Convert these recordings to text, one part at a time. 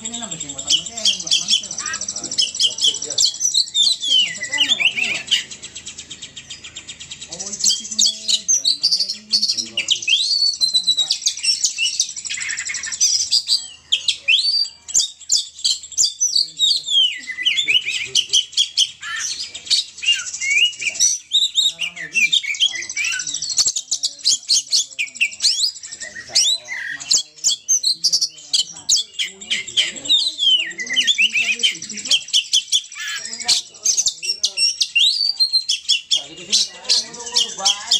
Kinilang ba siyang matang mo siya? Eh. Uruguai.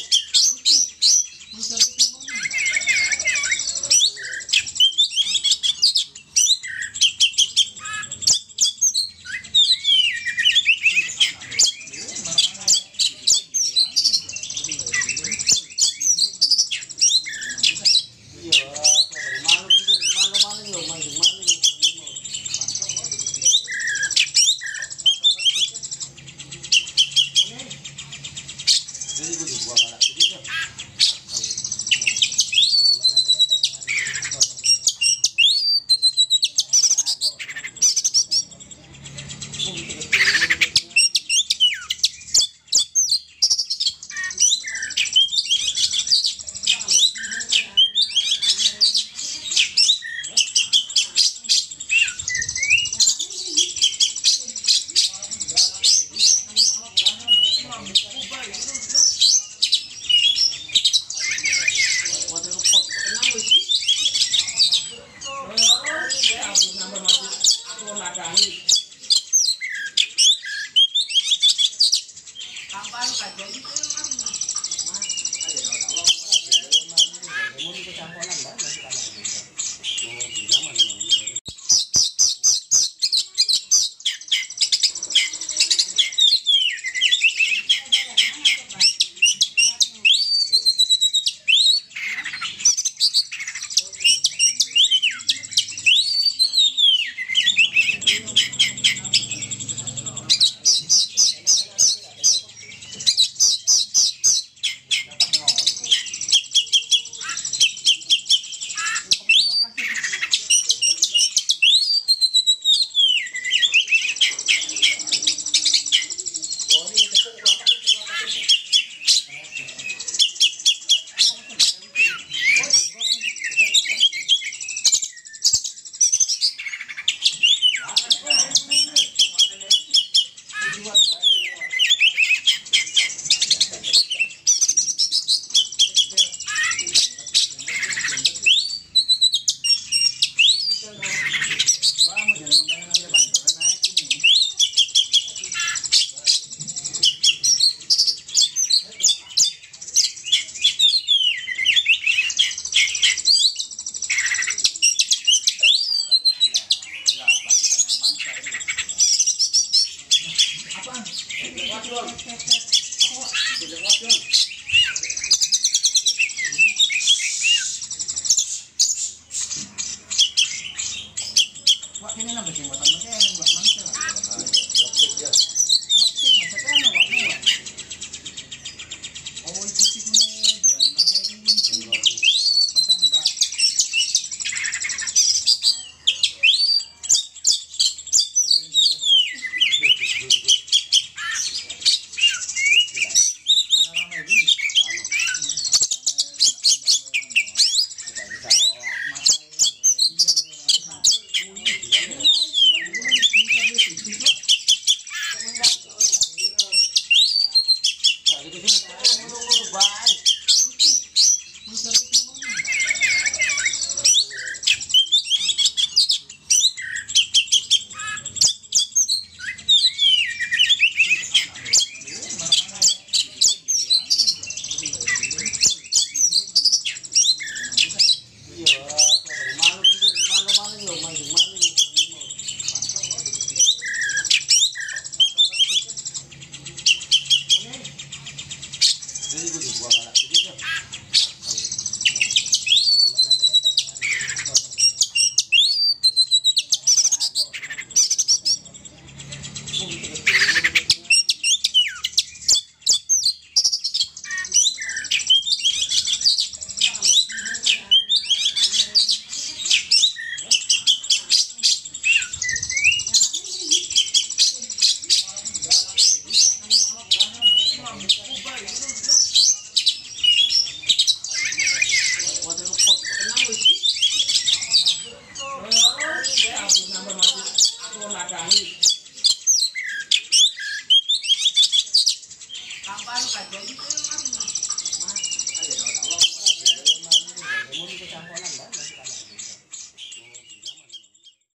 Wak kene nang becing watan mesti yang 绝对不直 butuh.